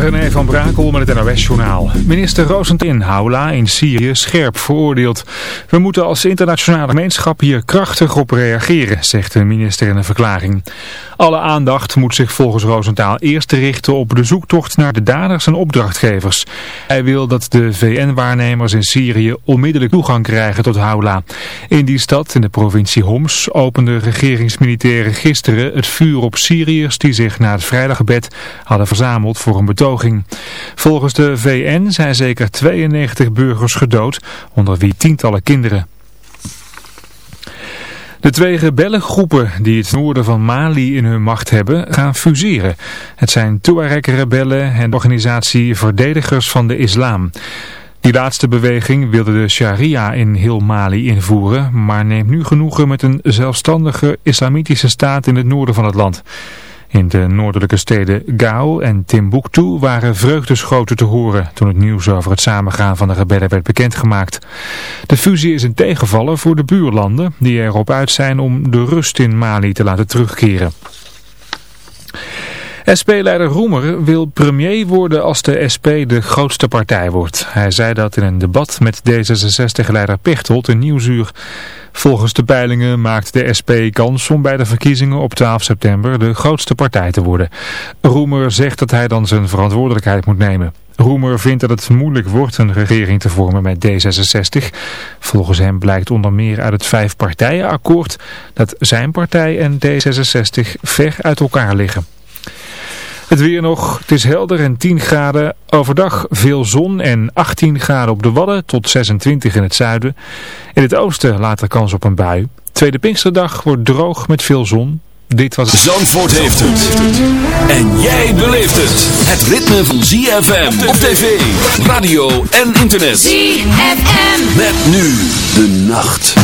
René van Brakel met het NOS-journaal. Minister Rosentin Haula in Syrië scherp veroordeeld. We moeten als internationale gemeenschap hier krachtig op reageren, zegt de minister in een verklaring. Alle aandacht moet zich volgens Rosenthal eerst richten op de zoektocht naar de daders en opdrachtgevers. Hij wil dat de VN-waarnemers in Syrië onmiddellijk toegang krijgen tot Haula. In die stad, in de provincie Homs, openden regeringsmilitairen gisteren het vuur op Syriërs die zich na het vrijdaggebed hadden verzameld voor een Volgens de VN zijn zeker 92 burgers gedood, onder wie tientallen kinderen. De twee rebellengroepen die het noorden van Mali in hun macht hebben gaan fuseren. Het zijn Tuareg-rebellen en de organisatie Verdedigers van de Islam. Die laatste beweging wilde de sharia in heel Mali invoeren, maar neemt nu genoegen met een zelfstandige islamitische staat in het noorden van het land. In de noordelijke steden Gao en Timbuktu waren vreugdeschoten te horen toen het nieuws over het samengaan van de rebellen werd bekendgemaakt. De fusie is een tegenvaller voor de buurlanden die erop uit zijn om de rust in Mali te laten terugkeren. SP-leider Roemer wil premier worden als de SP de grootste partij wordt. Hij zei dat in een debat met D66-leider Pechtold in Nieuwsuur. Volgens de peilingen maakt de SP kans om bij de verkiezingen op 12 september de grootste partij te worden. Roemer zegt dat hij dan zijn verantwoordelijkheid moet nemen. Roemer vindt dat het moeilijk wordt een regering te vormen met D66. Volgens hem blijkt onder meer uit het vijfpartijenakkoord dat zijn partij en D66 ver uit elkaar liggen. Het weer nog, het is helder en 10 graden. Overdag veel zon en 18 graden op de Wadden tot 26 in het zuiden. In het oosten later kans op een bui. Tweede Pinksterdag wordt droog met veel zon. Dit was Zandvoort heeft het. En jij beleeft het. Het ritme van ZFM op tv, radio en internet. ZFM. Met nu de nacht.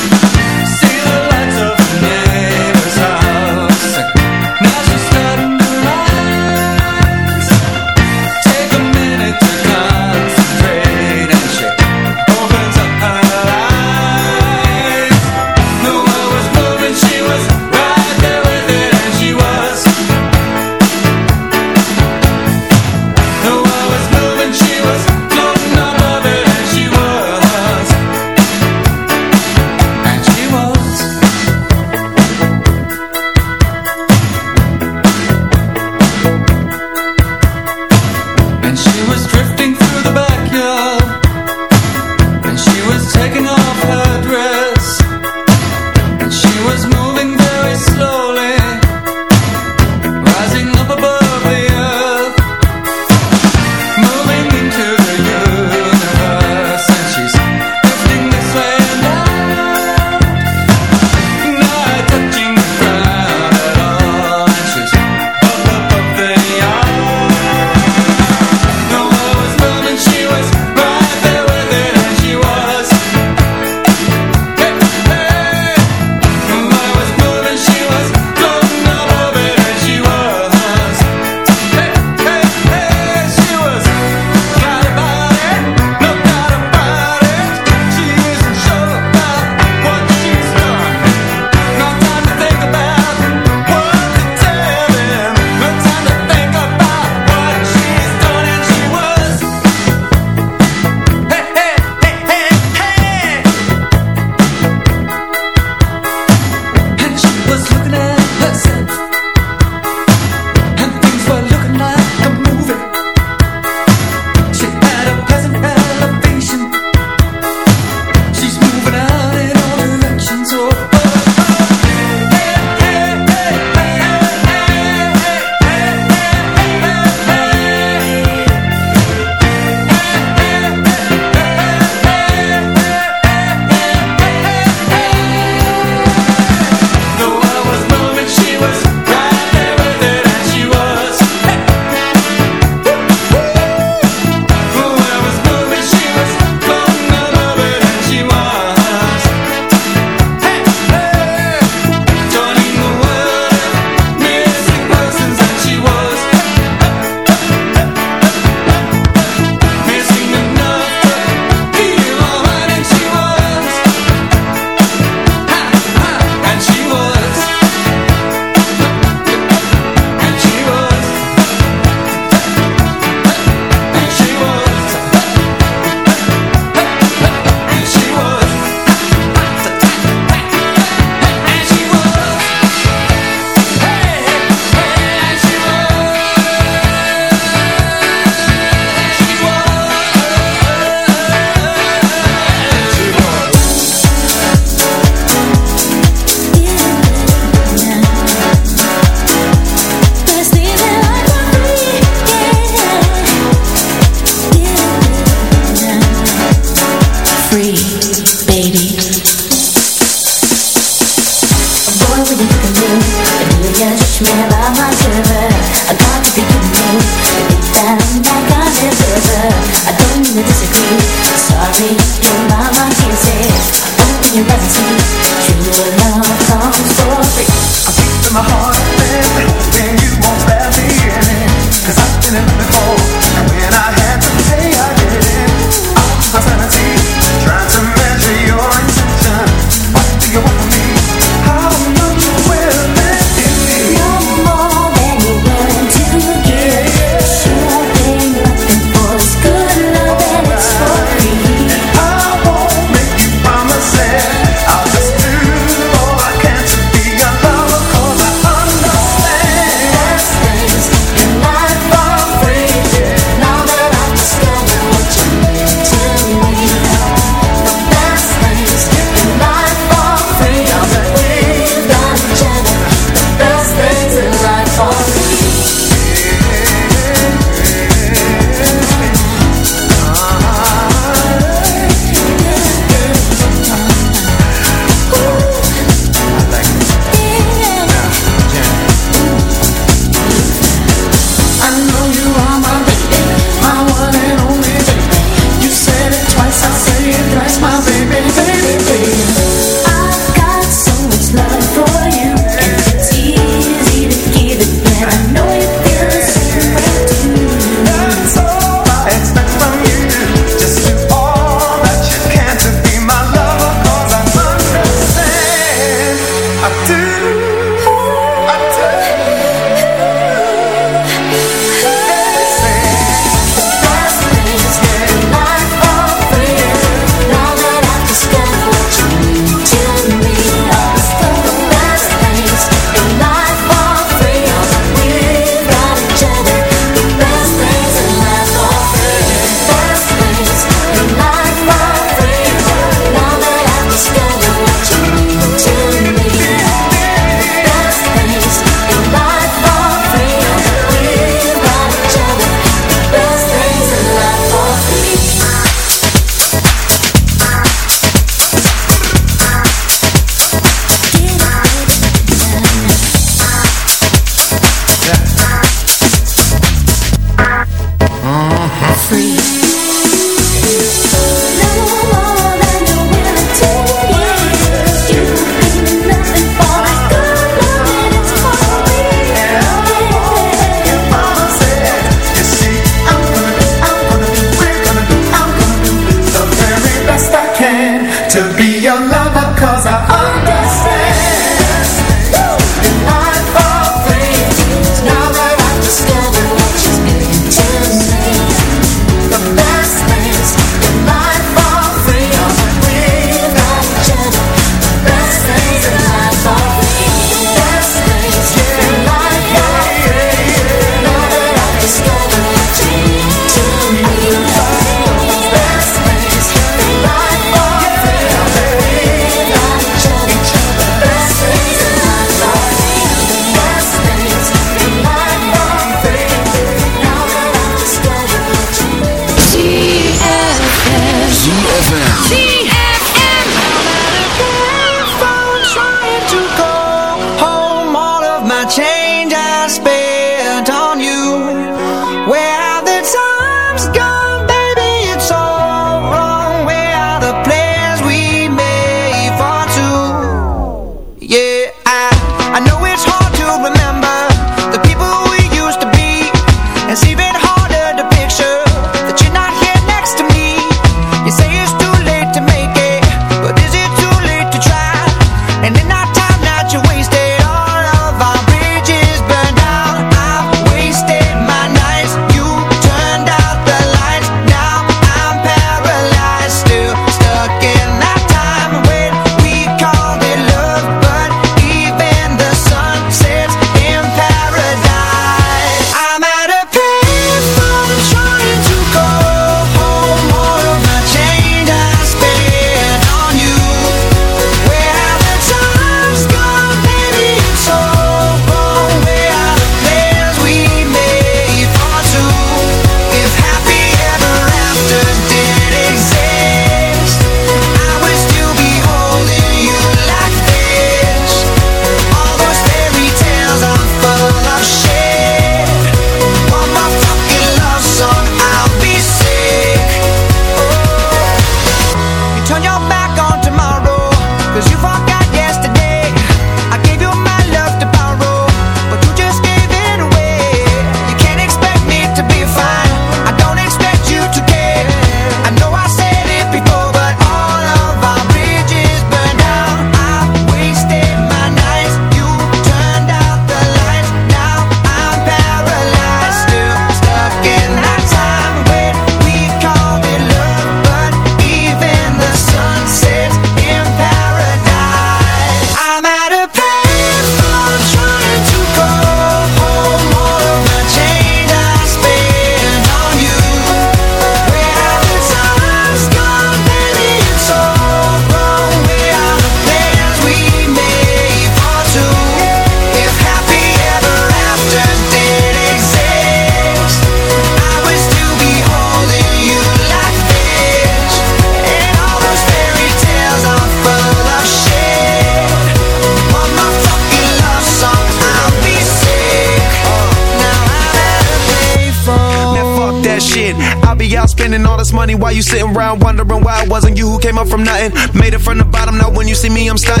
From nothing. Made it from the bottom, now when you see me, I'm stunting.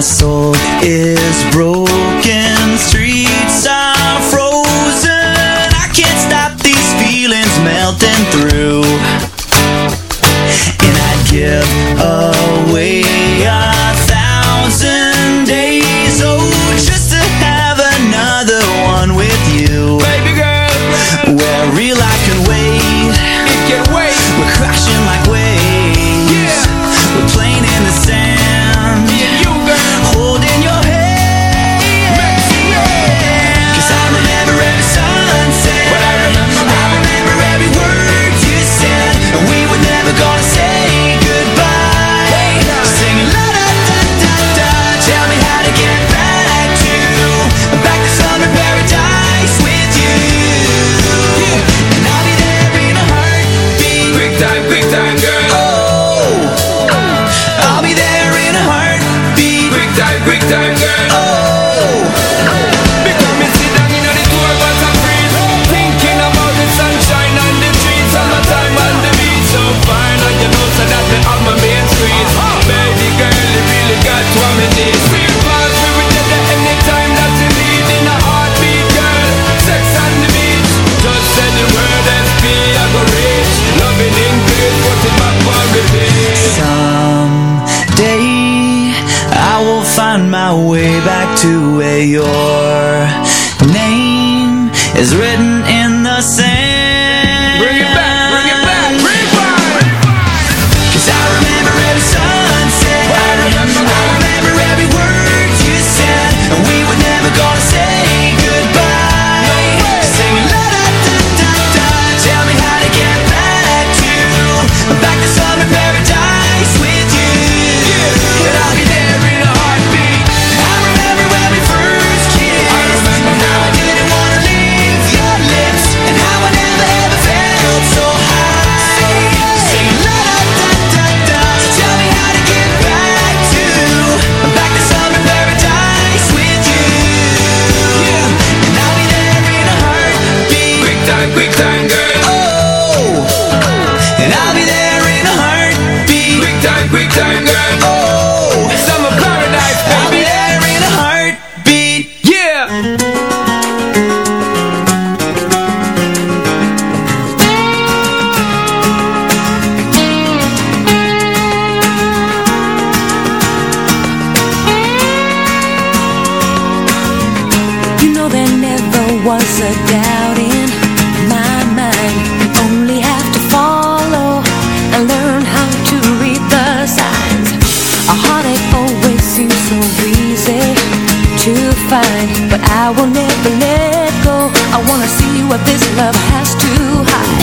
soul is broken. What this love has to hide.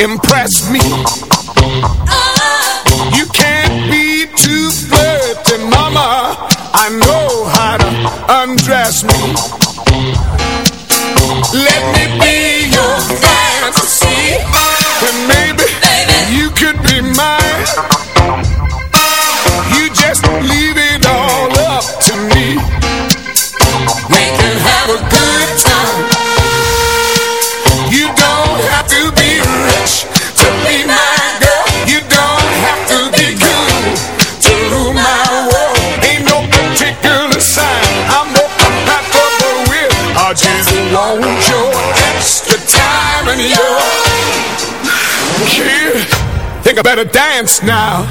impress me. You can't be too flirty, mama. I know how to undress me. Let me be your fantasy, and maybe, maybe. you could be mine. better dance now.